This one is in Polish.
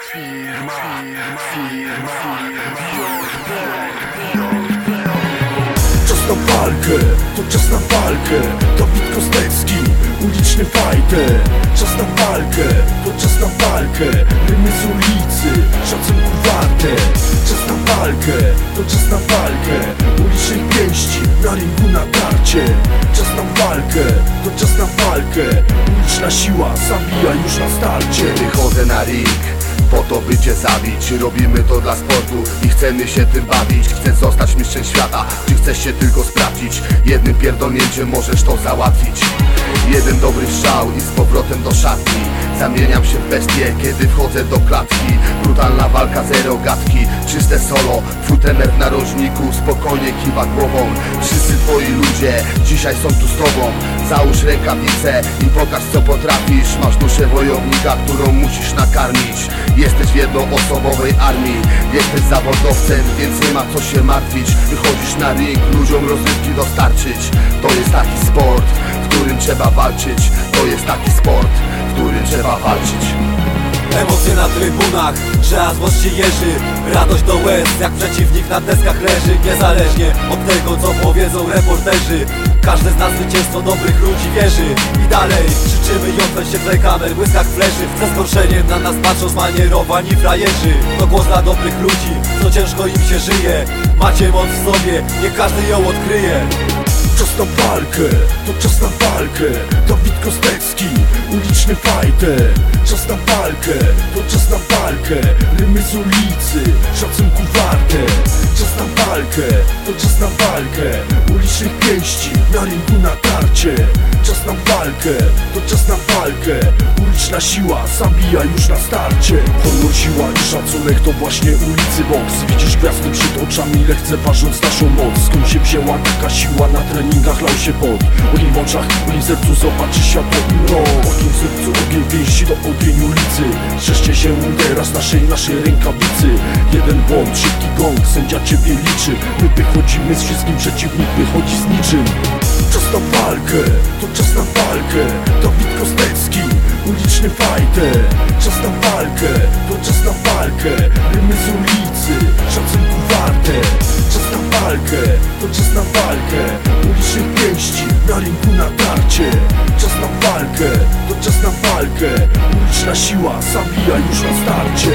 Firma, firma, Czas na walkę, to czas na walkę. Dawid Kostecki, uliczny fighter Czas na walkę, to czas na walkę. Rymy z ulicy, szacunku warte Czas na walkę, to czas na walkę. Ulicznych pięści, na ringu na karcie. Czas na walkę, to czas na walkę. Uliczna siła zabija już na starcie. Wychodzę na ring po to by cię zabić. Robimy to dla sportu i chcemy się tym bawić. Chcesz zostać mistrzem świata, czy chcesz się tylko sprawdzić? Jednym pierdolnięciem możesz to załatwić. Jeden dobry strzał i z powrotem do szatni Zamieniam się w bestię, kiedy wchodzę do klatki. Brutalna walka, zero gadki, czyste solo Twój trener w narożniku. Spokojnie kiwa głową. Wszyscy twoi ludzie dzisiaj są tu z tobą. Załóż rękawice i pokaż co potrafisz. Masz duszę wojownika, którą musisz nakarmić. Jesteś w jednoosobowej armii. Jesteś zawodowcem, więc nie ma co się martwić. Wychodzisz na ring, ludziom rozrywki dostarczyć. To jest taki sport, w którym trzeba walczyć. To jest taki sport, którym trzeba walczyć. Emocje na trybunach, że aż się jeży. Radość do łez, jak przeciwnik na deskach leży. Niezależnie od tego, co powiedzą reporterzy. Każdy z nas zwycięstwo dobrych ludzi wierzy. I dalej krzyczymy i odwęź się w kamer, błyskach fleszy. Ze zgorszeniem na nas patrzą zmanierowani frajerzy. To głos dla dobrych ludzi, co ciężko im się żyje. Macie moc w sobie, nie każdy ją odkryje na walkę, to czas na walkę. Dawid Kostecki, uliczny fighter Czas na walkę, to czas na walkę. Rymy z ulicy, szacunku warte. Czas na walkę, to czas na walkę. Ulicznych pięści, na rynku na karcie. Czas na walkę, to czas na walkę. Uliczna siła zabija już na starcie. Honor, siła i szacunek to właśnie ulicy boks. Widzisz gwiazdy przed oczami, lekceważąc naszą moc. Skąd się wzięła taka siła na treningach lał się pot Ogień w oczach, ogień w sercu, zobaczy światło mrok. Ogień w sercu, ogień więzi do ogień ulicy. Strzeżcie się teraz naszej, naszej rękawicy. Jeden błąd, szybki gong, sędzia ciebie liczy. My wychodzimy z wszystkim, przeciwnik wychodzi z niczym. Czas na walkę, to czas na walkę. Dawid Kostecki, uliczny fighter Czas na walkę, to czas na walkę. Rymy z ulicy, na karcie. Czas na walkę, to czas na walkę. Uliczna siła zabija już na starcie